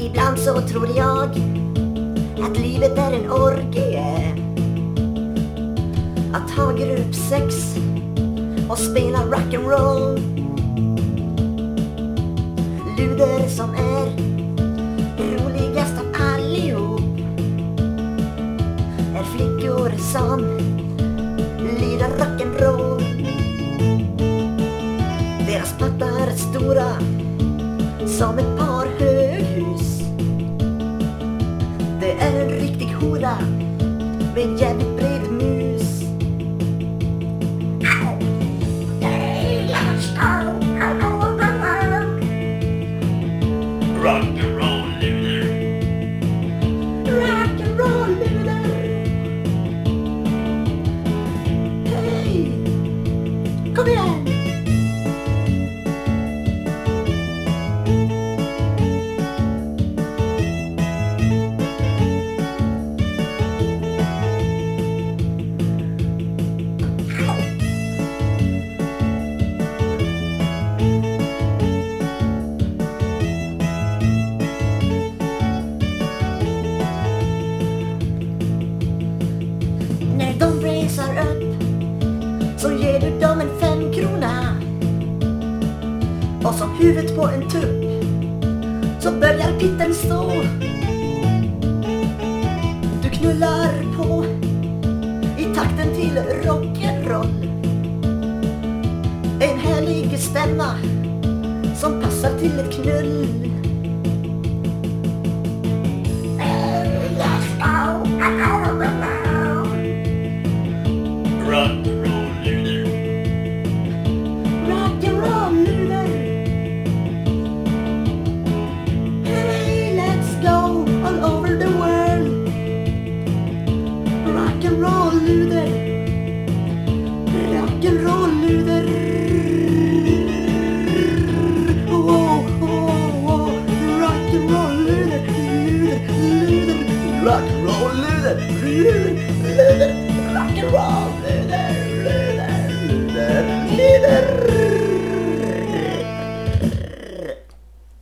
Ibland så tror jag att livet är en orgie. Att ha grupp sex och spela rock'n'roll. Luder som en flickor som lirar rock'n'roll. Deras pattar är stora som ett par höghus. Det är en riktig hora med jävligt bred 個ぐ så ger du dem en femkrona. Och som huvudet på en tupp så börjar pitten stå. Du knullar på i takten till rock'n'roll. En härlig stämma som passar till ett knull. Rock'n'roll luder. Rock'n'roll luder. Whoa, whoa, whoa. Rock'n'roll luder. Luder, luder. Rock'n'roll luder. Luder, luder. Rock'n'roll